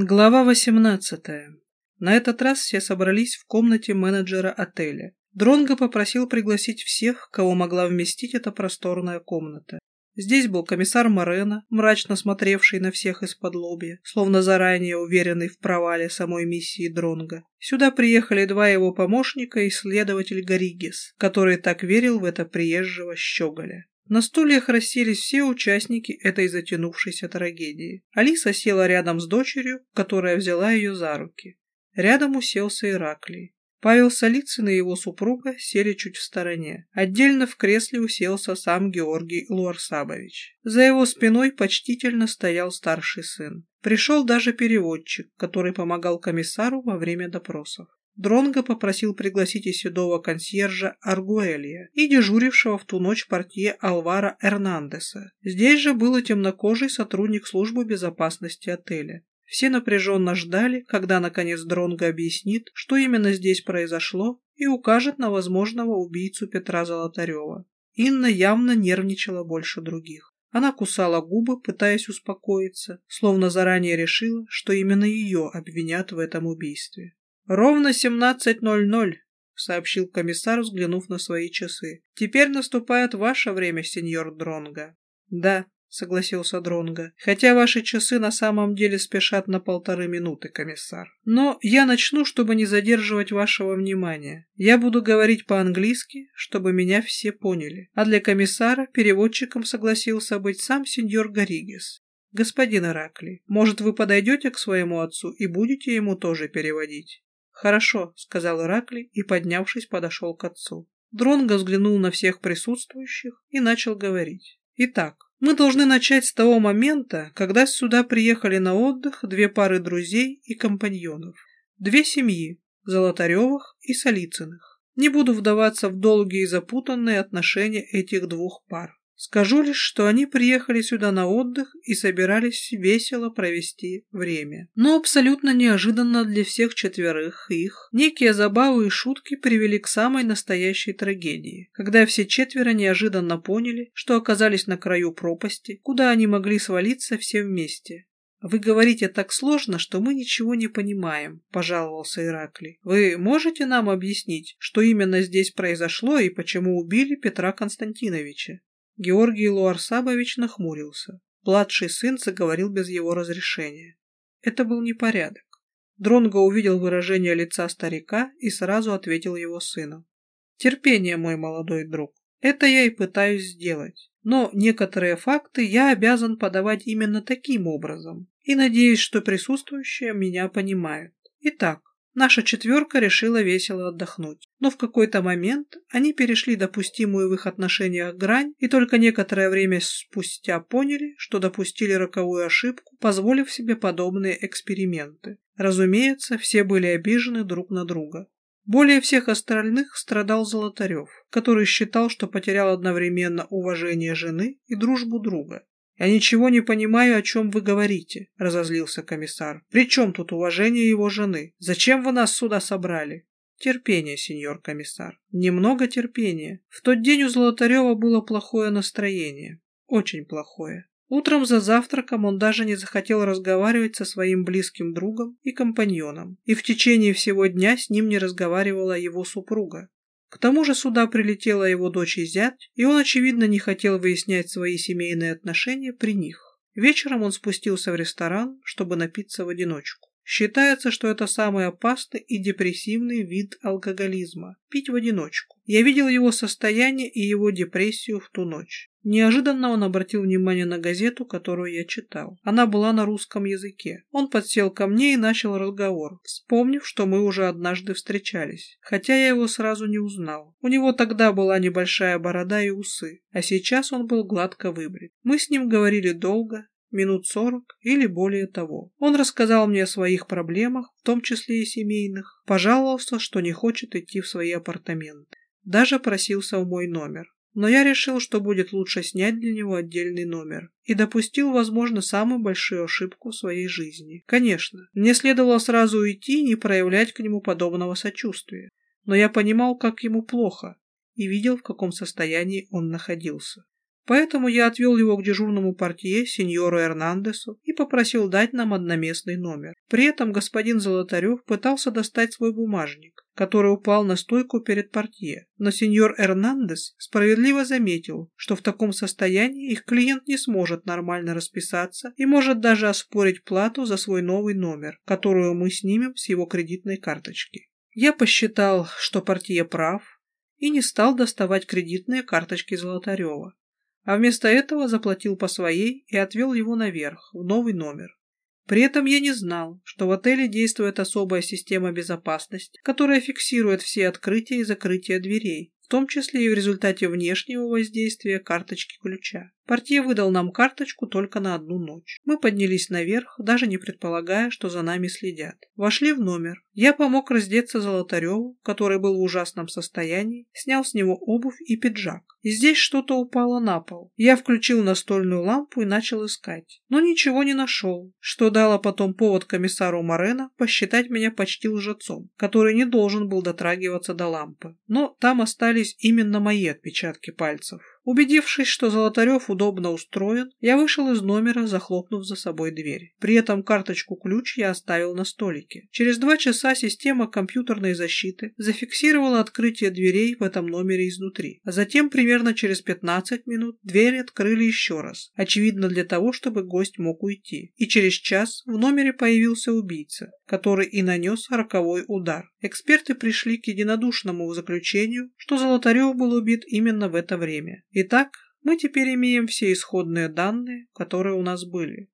Глава 18. На этот раз все собрались в комнате менеджера отеля. Дронго попросил пригласить всех, кого могла вместить эта просторная комната. Здесь был комиссар Морено, мрачно смотревший на всех из-под лобья, словно заранее уверенный в провале самой миссии Дронга. Сюда приехали два его помощника и следователь Горигес, который так верил в это приезжего щеголя. На стульях расселись все участники этой затянувшейся трагедии. Алиса села рядом с дочерью, которая взяла ее за руки. Рядом уселся Ираклий. Павел Солицын и его супруга сели чуть в стороне. Отдельно в кресле уселся сам Георгий Луарсабович. За его спиной почтительно стоял старший сын. Пришел даже переводчик, который помогал комиссару во время допросов. Дронго попросил пригласить и седого консьержа Аргуэлия и дежурившего в ту ночь портье Алвара Эрнандеса. Здесь же был темнокожий сотрудник службы безопасности отеля. Все напряженно ждали, когда наконец Дронго объяснит, что именно здесь произошло, и укажет на возможного убийцу Петра Золотарева. Инна явно нервничала больше других. Она кусала губы, пытаясь успокоиться, словно заранее решила, что именно ее обвинят в этом убийстве. «Ровно 17.00», — сообщил комиссар, взглянув на свои часы. «Теперь наступает ваше время, сеньор Дронга». «Да», — согласился Дронга, «хотя ваши часы на самом деле спешат на полторы минуты, комиссар. Но я начну, чтобы не задерживать вашего внимания. Я буду говорить по-английски, чтобы меня все поняли. А для комиссара переводчиком согласился быть сам сеньор Гаригес. Господин Иракли, может, вы подойдете к своему отцу и будете ему тоже переводить?» «Хорошо», — сказал Ираклий и, поднявшись, подошел к отцу. Дронго взглянул на всех присутствующих и начал говорить. «Итак, мы должны начать с того момента, когда сюда приехали на отдых две пары друзей и компаньонов. Две семьи – Золотаревых и Солицыных. Не буду вдаваться в долгие и запутанные отношения этих двух пар. Скажу лишь, что они приехали сюда на отдых и собирались весело провести время. Но абсолютно неожиданно для всех четверых их некие забавы и шутки привели к самой настоящей трагедии, когда все четверо неожиданно поняли, что оказались на краю пропасти, куда они могли свалиться все вместе. «Вы говорите так сложно, что мы ничего не понимаем», – пожаловался Ираклий. «Вы можете нам объяснить, что именно здесь произошло и почему убили Петра Константиновича?» Георгий Луарсабович нахмурился. Младший сын заговорил без его разрешения. Это был непорядок. Дронго увидел выражение лица старика и сразу ответил его сыну. «Терпение, мой молодой друг. Это я и пытаюсь сделать. Но некоторые факты я обязан подавать именно таким образом. И надеюсь, что присутствующие меня понимают. Итак, Наша четверка решила весело отдохнуть. Но в какой-то момент они перешли допустимую в их отношениях грань и только некоторое время спустя поняли, что допустили роковую ошибку, позволив себе подобные эксперименты. Разумеется, все были обижены друг на друга. Более всех остальных страдал Золотарев, который считал, что потерял одновременно уважение жены и дружбу друга. «Я ничего не понимаю, о чем вы говорите», — разозлился комиссар. «При чем тут уважение его жены? Зачем вы нас сюда собрали?» «Терпение, сеньор комиссар. Немного терпения. В тот день у Золотарева было плохое настроение. Очень плохое. Утром за завтраком он даже не захотел разговаривать со своим близким другом и компаньоном, и в течение всего дня с ним не разговаривала его супруга. К тому же сюда прилетела его дочь и зять, и он, очевидно, не хотел выяснять свои семейные отношения при них. Вечером он спустился в ресторан, чтобы напиться в одиночку. Считается, что это самый опасный и депрессивный вид алкоголизма – пить в одиночку. Я видел его состояние и его депрессию в ту ночь. Неожиданно он обратил внимание на газету, которую я читал. Она была на русском языке. Он подсел ко мне и начал разговор, вспомнив, что мы уже однажды встречались. Хотя я его сразу не узнал. У него тогда была небольшая борода и усы, а сейчас он был гладко выбрит. Мы с ним говорили долго, минут сорок или более того. Он рассказал мне о своих проблемах, в том числе и семейных, пожаловался, что не хочет идти в свои апартаменты. Даже просился в мой номер. Но я решил, что будет лучше снять для него отдельный номер. И допустил, возможно, самую большую ошибку в своей жизни. Конечно, мне следовало сразу уйти и не проявлять к нему подобного сочувствия. Но я понимал, как ему плохо, и видел, в каком состоянии он находился. Поэтому я отвел его к дежурному портье, сеньору Эрнандесу, и попросил дать нам одноместный номер. При этом господин Золотарев пытался достать свой бумажник, который упал на стойку перед портье. Но сеньор Эрнандес справедливо заметил, что в таком состоянии их клиент не сможет нормально расписаться и может даже оспорить плату за свой новый номер, которую мы снимем с его кредитной карточки. Я посчитал, что портье прав, и не стал доставать кредитные карточки Золотарева, а вместо этого заплатил по своей и отвел его наверх, в новый номер. При этом я не знал, что в отеле действует особая система безопасности, которая фиксирует все открытия и закрытия дверей, в том числе и в результате внешнего воздействия карточки ключа. Портье выдал нам карточку только на одну ночь. Мы поднялись наверх, даже не предполагая, что за нами следят. Вошли в номер. Я помог раздеться Золотареву, который был в ужасном состоянии, снял с него обувь и пиджак. И здесь что-то упало на пол. Я включил настольную лампу и начал искать. Но ничего не нашел, что дало потом повод комиссару Морено посчитать меня почти лжецом, который не должен был дотрагиваться до лампы. Но там остались именно мои отпечатки пальцев. Убедившись, что Золотарев удобно устроен, я вышел из номера, захлопнув за собой дверь. При этом карточку-ключ я оставил на столике. Через два часа система компьютерной защиты зафиксировала открытие дверей в этом номере изнутри. А затем, примерно через 15 минут, двери открыли еще раз, очевидно для того, чтобы гость мог уйти. И через час в номере появился убийца, который и нанес роковой удар. Эксперты пришли к единодушному заключению, что Золотарев был убит именно в это время. Итак, мы теперь имеем все исходные данные, которые у нас были.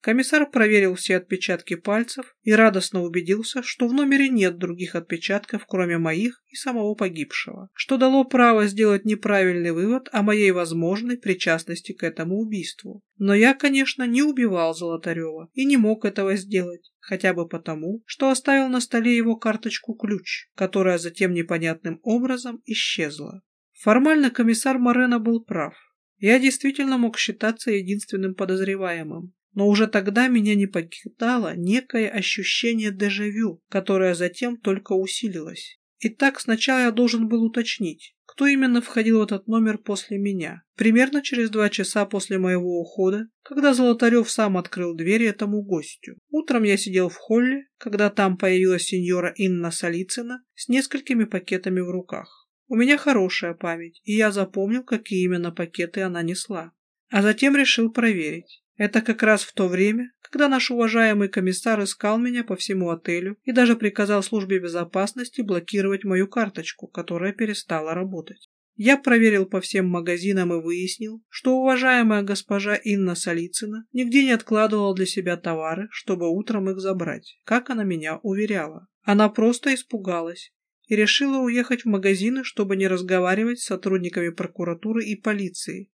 Комиссар проверил все отпечатки пальцев и радостно убедился, что в номере нет других отпечатков, кроме моих и самого погибшего, что дало право сделать неправильный вывод о моей возможной причастности к этому убийству. Но я, конечно, не убивал Золотарева и не мог этого сделать, хотя бы потому, что оставил на столе его карточку-ключ, которая затем непонятным образом исчезла. Формально комиссар Морено был прав. Я действительно мог считаться единственным подозреваемым. Но уже тогда меня не покидало некое ощущение дежавю, которое затем только усилилось. Итак, сначала я должен был уточнить, кто именно входил в этот номер после меня. Примерно через два часа после моего ухода, когда Золотарев сам открыл двери этому гостю. Утром я сидел в холле, когда там появилась сеньора Инна Солицына с несколькими пакетами в руках. У меня хорошая память, и я запомнил, какие именно пакеты она несла. А затем решил проверить. Это как раз в то время, когда наш уважаемый комиссар искал меня по всему отелю и даже приказал службе безопасности блокировать мою карточку, которая перестала работать. Я проверил по всем магазинам и выяснил, что уважаемая госпожа Инна Солицына нигде не откладывала для себя товары, чтобы утром их забрать, как она меня уверяла. Она просто испугалась и решила уехать в магазины, чтобы не разговаривать с сотрудниками прокуратуры и полиции.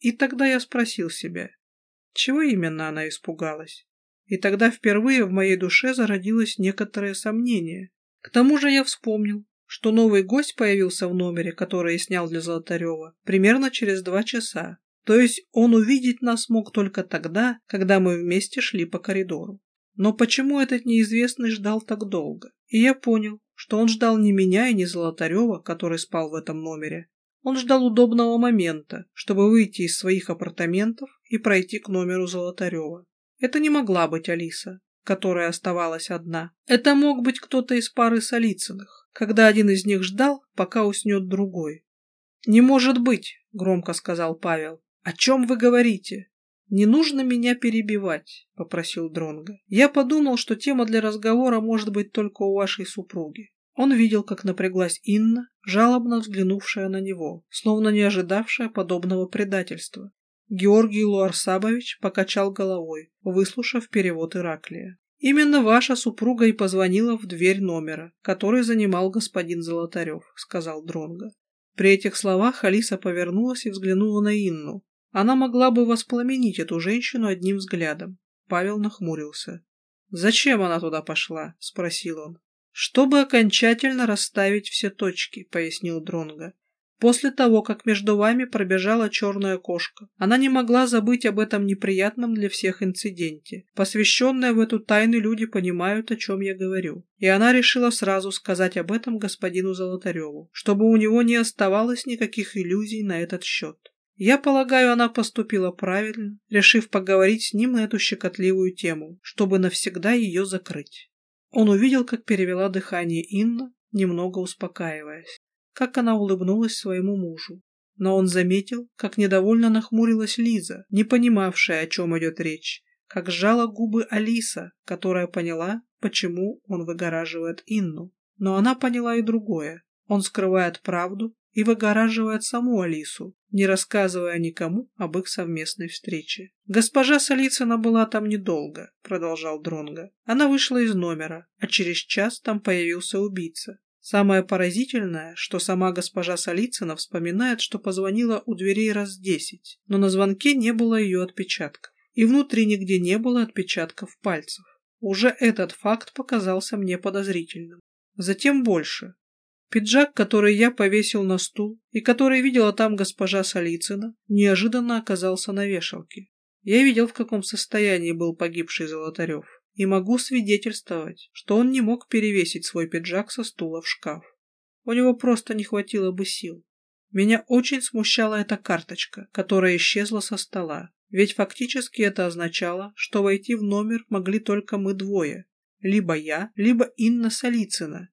И тогда я спросил себя, чего именно она испугалась. И тогда впервые в моей душе зародилось некоторое сомнение. К тому же я вспомнил, что новый гость появился в номере, который я снял для Золотарева, примерно через два часа. То есть он увидеть нас мог только тогда, когда мы вместе шли по коридору. Но почему этот неизвестный ждал так долго? И я понял, что он ждал не меня и не Золотарева, который спал в этом номере. Он ждал удобного момента, чтобы выйти из своих апартаментов и пройти к номеру Золотарева. Это не могла быть Алиса, которая оставалась одна. Это мог быть кто-то из пары Солицыных, когда один из них ждал, пока уснет другой. «Не может быть», — громко сказал Павел. «О чем вы говорите?» «Не нужно меня перебивать», — попросил Дронга. «Я подумал, что тема для разговора может быть только у вашей супруги». Он видел, как напряглась Инна, жалобно взглянувшая на него, словно не ожидавшая подобного предательства. Георгий Луарсабович покачал головой, выслушав перевод Ираклия. «Именно ваша супруга и позвонила в дверь номера, который занимал господин Золотарев», — сказал Дронга. При этих словах Алиса повернулась и взглянула на Инну, она могла бы воспламенить эту женщину одним взглядом. Павел нахмурился. «Зачем она туда пошла?» — спросил он. «Чтобы окончательно расставить все точки», — пояснил Дронга. «После того, как между вами пробежала черная кошка, она не могла забыть об этом неприятном для всех инциденте. Посвященные в эту тайну люди понимают, о чем я говорю. И она решила сразу сказать об этом господину Золотареву, чтобы у него не оставалось никаких иллюзий на этот счет. Я полагаю, она поступила правильно, решив поговорить с ним на эту щекотливую тему, чтобы навсегда ее закрыть. Он увидел, как перевела дыхание Инна, немного успокаиваясь, как она улыбнулась своему мужу. Но он заметил, как недовольно нахмурилась Лиза, не понимавшая, о чем идет речь, как сжала губы Алиса, которая поняла, почему он выгораживает Инну. Но она поняла и другое. Он скрывает правду и выгораживает саму Алису, не рассказывая никому об их совместной встрече. «Госпожа Солицына была там недолго», — продолжал Дронга. «Она вышла из номера, а через час там появился убийца. Самое поразительное, что сама госпожа Солицына вспоминает, что позвонила у дверей раз десять, но на звонке не было ее отпечатков, и внутри нигде не было отпечатков пальцев. Уже этот факт показался мне подозрительным. Затем больше. Пиджак, который я повесил на стул и который видела там госпожа Солицына, неожиданно оказался на вешалке. Я видел, в каком состоянии был погибший Золотарев, и могу свидетельствовать, что он не мог перевесить свой пиджак со стула в шкаф. У него просто не хватило бы сил. Меня очень смущала эта карточка, которая исчезла со стола, ведь фактически это означало, что войти в номер могли только мы двое, либо я, либо Инна Солицына,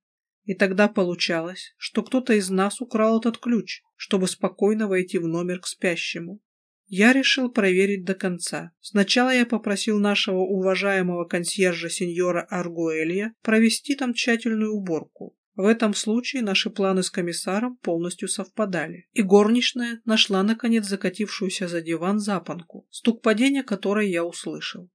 и тогда получалось, что кто-то из нас украл этот ключ, чтобы спокойно войти в номер к спящему. Я решил проверить до конца. Сначала я попросил нашего уважаемого консьержа сеньора Аргуэлья провести там тщательную уборку. В этом случае наши планы с комиссаром полностью совпадали. И горничная нашла, наконец, закатившуюся за диван запонку, стук падения которой я услышал.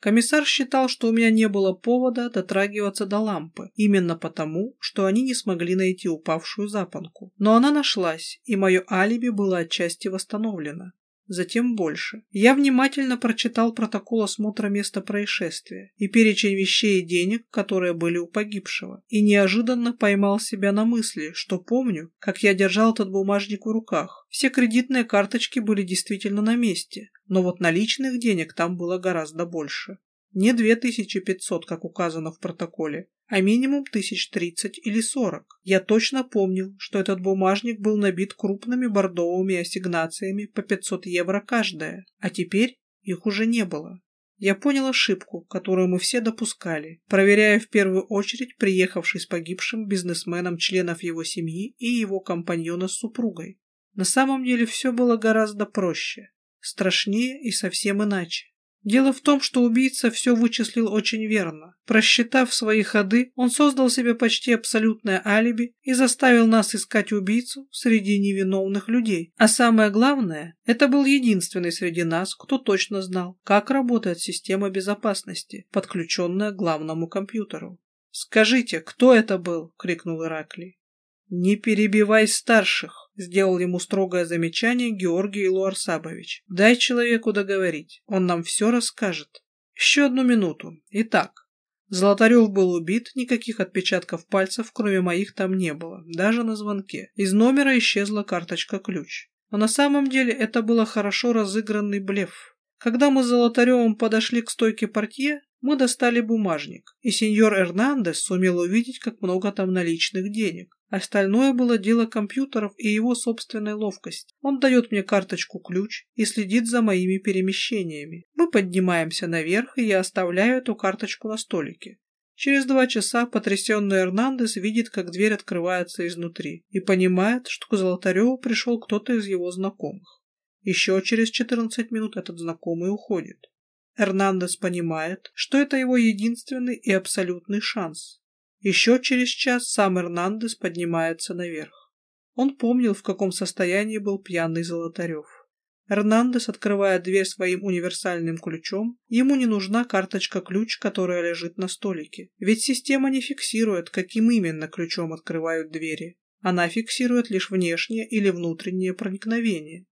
Комиссар считал, что у меня не было повода дотрагиваться до лампы, именно потому, что они не смогли найти упавшую запонку. Но она нашлась, и мое алиби было отчасти восстановлено. Затем больше. Я внимательно прочитал протокол осмотра места происшествия и перечень вещей и денег, которые были у погибшего, и неожиданно поймал себя на мысли, что помню, как я держал этот бумажник в руках. Все кредитные карточки были действительно на месте, но вот наличных денег там было гораздо больше. Не 2500, как указано в протоколе, а минимум 1030 или 40. Я точно помнил, что этот бумажник был набит крупными бордовыми ассигнациями по 500 евро каждая, а теперь их уже не было. Я понял ошибку, которую мы все допускали, проверяя в первую очередь приехавший с погибшим бизнесменом членов его семьи и его компаньона с супругой. На самом деле все было гораздо проще, страшнее и совсем иначе. Дело в том, что убийца все вычислил очень верно. Просчитав свои ходы, он создал себе почти абсолютное алиби и заставил нас искать убийцу среди невиновных людей. А самое главное, это был единственный среди нас, кто точно знал, как работает система безопасности, подключенная к главному компьютеру. «Скажите, кто это был?» — крикнул Ираклий. «Не перебивай старших!» Сделал ему строгое замечание Георгий Луарсабович. Дай человеку договорить, он нам все расскажет. Еще одну минуту. Итак, Золотарев был убит, никаких отпечатков пальцев, кроме моих, там не было, даже на звонке. Из номера исчезла карточка-ключ. Но на самом деле это был хорошо разыгранный блеф. Когда мы с Золотаревым подошли к стойке портье, мы достали бумажник, и сеньор Эрнандес сумел увидеть, как много там наличных денег. Остальное было дело компьютеров и его собственной ловкости. Он дает мне карточку-ключ и следит за моими перемещениями. Мы поднимаемся наверх, и я оставляю эту карточку на столике. Через два часа потрясенный Эрнандес видит, как дверь открывается изнутри, и понимает, что к Золотареву пришел кто-то из его знакомых. Еще через 14 минут этот знакомый уходит. Эрнандес понимает, что это его единственный и абсолютный шанс. Еще через час сам Эрнандес поднимается наверх. Он помнил, в каком состоянии был пьяный Золотарев. Эрнандес открывает дверь своим универсальным ключом. Ему не нужна карточка-ключ, которая лежит на столике. Ведь система не фиксирует, каким именно ключом открывают двери. Она фиксирует лишь внешнее или внутреннее проникновение.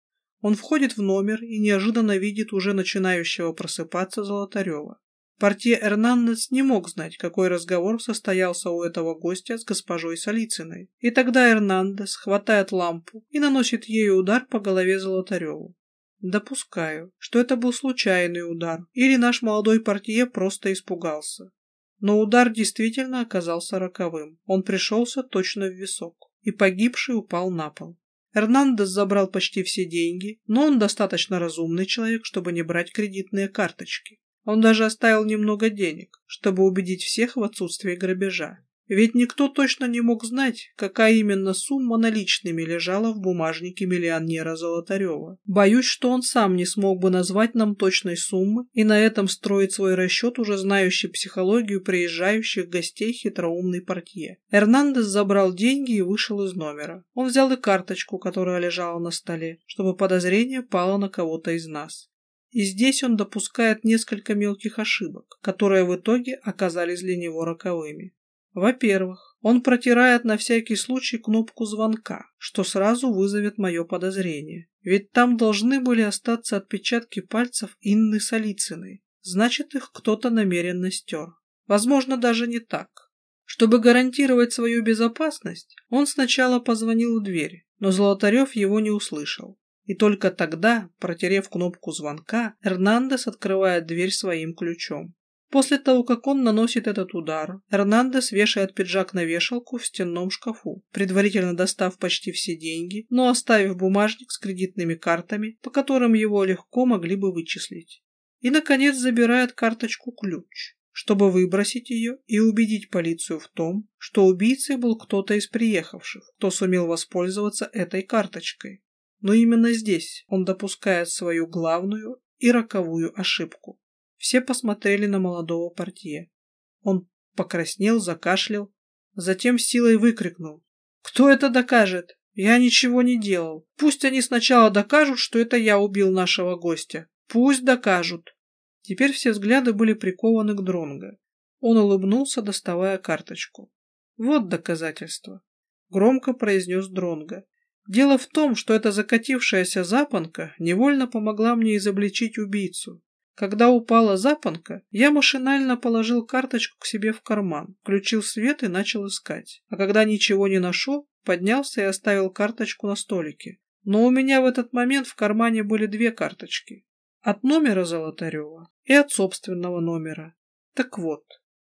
Он входит в номер и неожиданно видит уже начинающего просыпаться Золотарева. Портье Эрнандес не мог знать, какой разговор состоялся у этого гостя с госпожой Солицыной. И тогда Эрнандес хватает лампу и наносит ею удар по голове Золотареву. Допускаю, что это был случайный удар, или наш молодой портье просто испугался. Но удар действительно оказался роковым. Он пришелся точно в висок, и погибший упал на пол. Эрнандес забрал почти все деньги, но он достаточно разумный человек, чтобы не брать кредитные карточки. Он даже оставил немного денег, чтобы убедить всех в отсутствии грабежа. Ведь никто точно не мог знать, какая именно сумма наличными лежала в бумажнике миллионера Золотарева. Боюсь, что он сам не смог бы назвать нам точной суммы и на этом строить свой расчет, уже знающий психологию приезжающих гостей хитроумный портье. Эрнандес забрал деньги и вышел из номера. Он взял и карточку, которая лежала на столе, чтобы подозрение пало на кого-то из нас. И здесь он допускает несколько мелких ошибок, которые в итоге оказались для него роковыми. Во-первых, он протирает на всякий случай кнопку звонка, что сразу вызовет мое подозрение. Ведь там должны были остаться отпечатки пальцев Инны Солицыной. Значит, их кто-то намеренно стер. Возможно, даже не так. Чтобы гарантировать свою безопасность, он сначала позвонил в дверь, но Золотарев его не услышал. И только тогда, протерев кнопку звонка, Эрнандес открывает дверь своим ключом. После того, как он наносит этот удар, Эрнандес вешает пиджак на вешалку в стенном шкафу, предварительно достав почти все деньги, но оставив бумажник с кредитными картами, по которым его легко могли бы вычислить. И, наконец, забирает карточку-ключ, чтобы выбросить ее и убедить полицию в том, что убийцей был кто-то из приехавших, кто сумел воспользоваться этой карточкой. Но именно здесь он допускает свою главную и роковую ошибку. Все посмотрели на молодого портье. Он покраснел, закашлял, затем силой выкрикнул. «Кто это докажет? Я ничего не делал. Пусть они сначала докажут, что это я убил нашего гостя. Пусть докажут». Теперь все взгляды были прикованы к Дронго. Он улыбнулся, доставая карточку. «Вот доказательство», — громко произнес Дронго. «Дело в том, что эта закатившаяся запонка невольно помогла мне изобличить убийцу. Когда упала запонка, я машинально положил карточку к себе в карман, включил свет и начал искать. А когда ничего не нашел, поднялся и оставил карточку на столике. Но у меня в этот момент в кармане были две карточки. От номера Золотарева и от собственного номера. Так вот,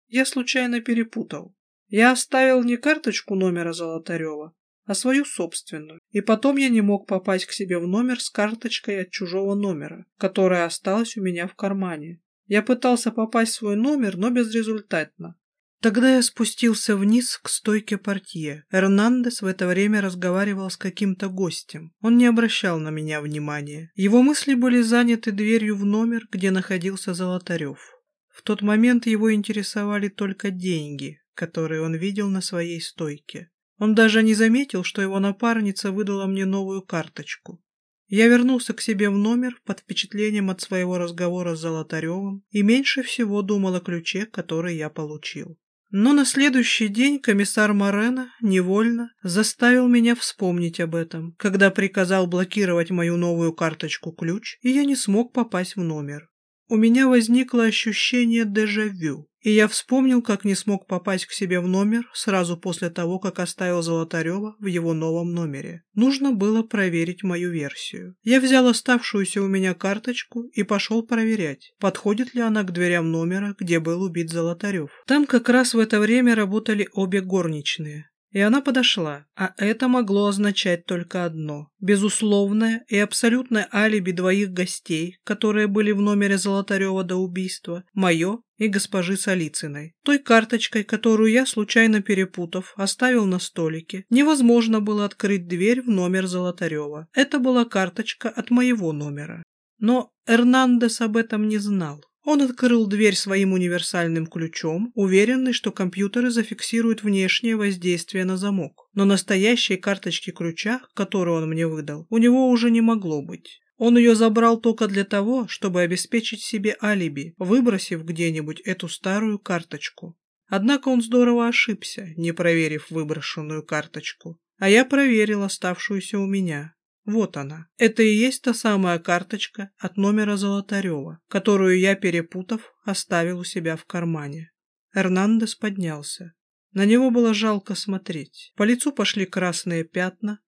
я случайно перепутал. Я оставил не карточку номера Золотарева, а свою собственную. И потом я не мог попасть к себе в номер с карточкой от чужого номера, которая осталась у меня в кармане. Я пытался попасть в свой номер, но безрезультатно. Тогда я спустился вниз к стойке портье. Эрнандес в это время разговаривал с каким-то гостем. Он не обращал на меня внимания. Его мысли были заняты дверью в номер, где находился Золотарев. В тот момент его интересовали только деньги, которые он видел на своей стойке. Он даже не заметил, что его напарница выдала мне новую карточку. Я вернулся к себе в номер под впечатлением от своего разговора с Золотаревым и меньше всего думал о ключе, который я получил. Но на следующий день комиссар Морено невольно заставил меня вспомнить об этом, когда приказал блокировать мою новую карточку-ключ, и я не смог попасть в номер. У меня возникло ощущение дежавю, и я вспомнил, как не смог попасть к себе в номер сразу после того, как оставил Золотарева в его новом номере. Нужно было проверить мою версию. Я взял оставшуюся у меня карточку и пошел проверять, подходит ли она к дверям номера, где был убит Золотарев. Там как раз в это время работали обе горничные. И она подошла, а это могло означать только одно. Безусловное и абсолютное алиби двоих гостей, которые были в номере Золотарева до убийства, мое и госпожи Солицыной. Той карточкой, которую я, случайно перепутав, оставил на столике, невозможно было открыть дверь в номер Золотарева. Это была карточка от моего номера. Но Эрнандес об этом не знал. Он открыл дверь своим универсальным ключом, уверенный, что компьютеры зафиксируют внешнее воздействие на замок. Но настоящей карточки ключа, которую он мне выдал, у него уже не могло быть. Он ее забрал только для того, чтобы обеспечить себе алиби, выбросив где-нибудь эту старую карточку. Однако он здорово ошибся, не проверив выброшенную карточку. А я проверил оставшуюся у меня. Вот она. Это и есть та самая карточка от номера Золотарева, которую я, перепутав, оставил у себя в кармане. Эрнандес поднялся. На него было жалко смотреть. По лицу пошли красные пятна.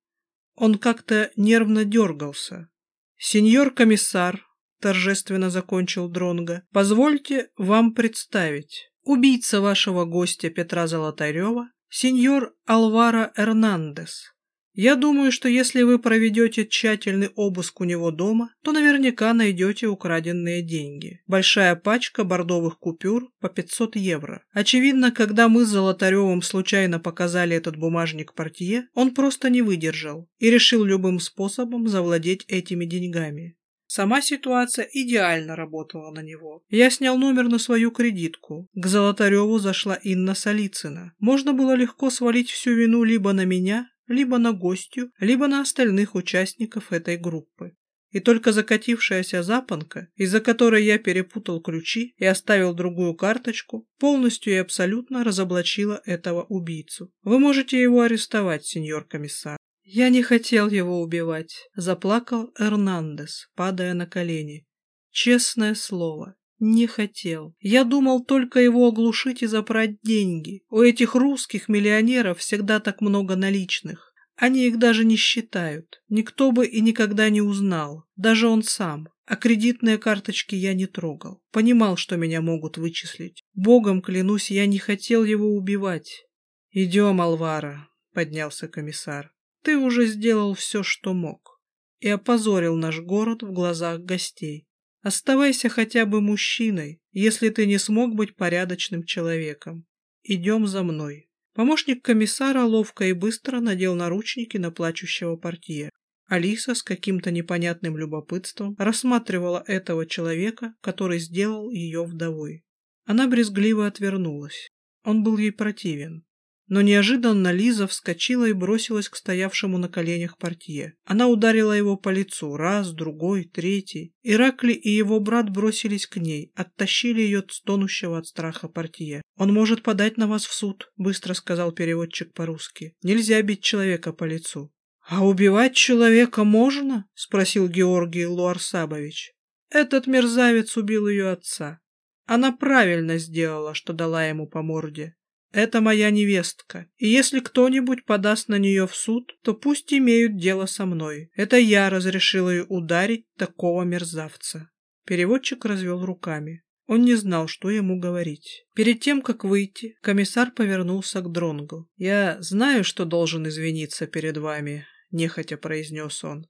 Он как-то нервно дергался. «Сеньор комиссар», — торжественно закончил Дронго, — «позвольте вам представить. Убийца вашего гостя Петра Золотарева, сеньор Алвара Эрнандес. Я думаю, что если вы проведете тщательный обыск у него дома, то наверняка найдете украденные деньги. Большая пачка бордовых купюр по 500 евро. Очевидно, когда мы с Золотаревым случайно показали этот бумажник портье, он просто не выдержал и решил любым способом завладеть этими деньгами. Сама ситуация идеально работала на него. Я снял номер на свою кредитку. К Золотареву зашла Инна Солицына. Можно было легко свалить всю вину либо на меня, либо на гостью, либо на остальных участников этой группы. И только закатившаяся запонка, из-за которой я перепутал ключи и оставил другую карточку, полностью и абсолютно разоблачила этого убийцу. Вы можете его арестовать, сеньор комиссар. «Я не хотел его убивать», — заплакал Эрнандес, падая на колени. «Честное слово, не хотел. Я думал только его оглушить и забрать деньги. У этих русских миллионеров всегда так много наличных. Они их даже не считают. Никто бы и никогда не узнал. Даже он сам. А кредитные карточки я не трогал. Понимал, что меня могут вычислить. Богом клянусь, я не хотел его убивать. «Идем, Алвара», — поднялся комиссар. Ты уже сделал все, что мог, и опозорил наш город в глазах гостей. Оставайся хотя бы мужчиной, если ты не смог быть порядочным человеком. Идем за мной. Помощник комиссара ловко и быстро надел наручники на плачущего портье. Алиса с каким-то непонятным любопытством рассматривала этого человека, который сделал ее вдовой. Она брезгливо отвернулась. Он был ей противен. Но неожиданно Лиза вскочила и бросилась к стоявшему на коленях портье. Она ударила его по лицу, раз, другой, третий. Иракли и его брат бросились к ней, оттащили ее стонущего от страха портье. «Он может подать на вас в суд», — быстро сказал переводчик по-русски. «Нельзя бить человека по лицу». «А убивать человека можно?» — спросил Георгий Луарсабович. «Этот мерзавец убил ее отца. Она правильно сделала, что дала ему по морде. Это моя невестка, и если кто-нибудь подаст на нее в суд, то пусть имеют дело со мной. Это я разрешил ей ударить такого мерзавца». Переводчик развел руками. Он не знал, что ему говорить. Перед тем, как выйти, комиссар повернулся к Дронгу. «Я знаю, что должен извиниться перед вами», — нехотя произнес он.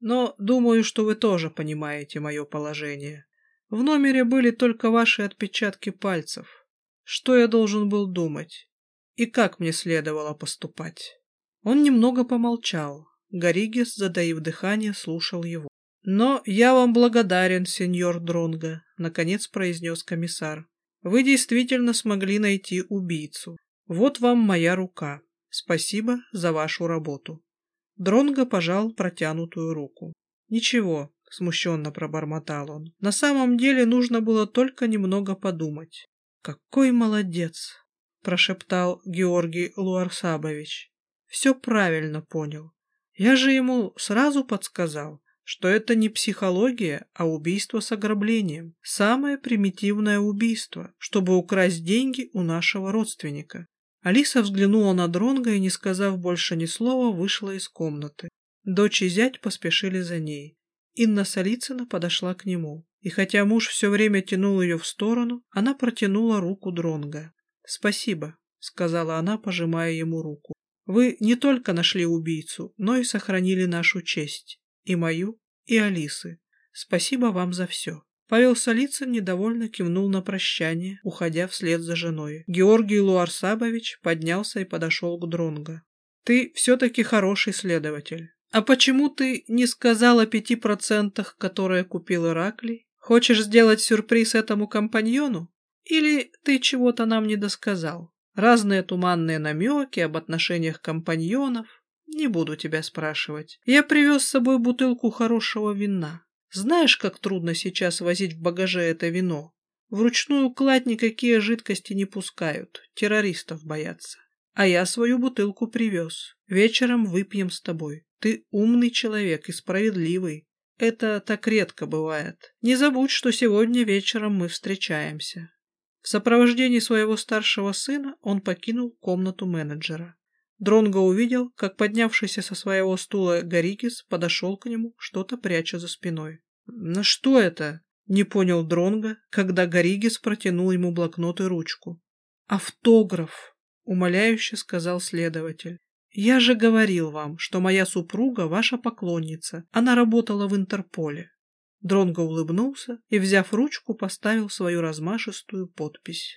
«Но думаю, что вы тоже понимаете мое положение. В номере были только ваши отпечатки пальцев. Что я должен был думать? И как мне следовало поступать? Он немного помолчал. Горигес, задаив дыхание, слушал его. «Но я вам благодарен, сеньор Дронго», — наконец произнес комиссар. «Вы действительно смогли найти убийцу. Вот вам моя рука. Спасибо за вашу работу». Дронго пожал протянутую руку. «Ничего», — смущенно пробормотал он. «На самом деле нужно было только немного подумать. «Какой молодец!» — прошептал Георгий Луарсабович. «Все правильно понял. Я же ему сразу подсказал, что это не психология, а убийство с ограблением. Самое примитивное убийство, чтобы украсть деньги у нашего родственника». Алиса взглянула на Дронга и, не сказав больше ни слова, вышла из комнаты. Дочь и зять поспешили за ней. Инна Солицына подошла к нему. И хотя муж все время тянул ее в сторону, она протянула руку Дронга. «Спасибо», — сказала она, пожимая ему руку. «Вы не только нашли убийцу, но и сохранили нашу честь. И мою, и Алисы. Спасибо вам за все». Павел Солицын недовольно кивнул на прощание, уходя вслед за женой. Георгий Луарсабович поднялся и подошел к Дронго. «Ты все-таки хороший следователь. А почему ты не сказал о пяти процентах, которые купил Ираклий? Хочешь сделать сюрприз этому компаньону? Или ты чего-то нам не досказал? Разные туманные намеки об отношениях компаньонов. Не буду тебя спрашивать. Я привез с собой бутылку хорошего вина. Знаешь, как трудно сейчас возить в багаже это вино? Вручную кладь никакие жидкости не пускают. Террористов боятся. А я свою бутылку привез. Вечером выпьем с тобой. Ты умный человек и справедливый. Это так редко бывает. Не забудь, что сегодня вечером мы встречаемся. В сопровождении своего старшего сына он покинул комнату менеджера. Дронго увидел, как поднявшийся со своего стула Горикис подошел к нему, что-то пряча за спиной. «На что это?» — не понял Дронго, когда Горигис протянул ему блокнот и ручку. «Автограф!» — умоляюще сказал следователь. Я же говорил вам, что моя супруга ваша поклонница. Она работала в Интерполе. Дронго улыбнулся и, взяв ручку, поставил свою размашистую подпись.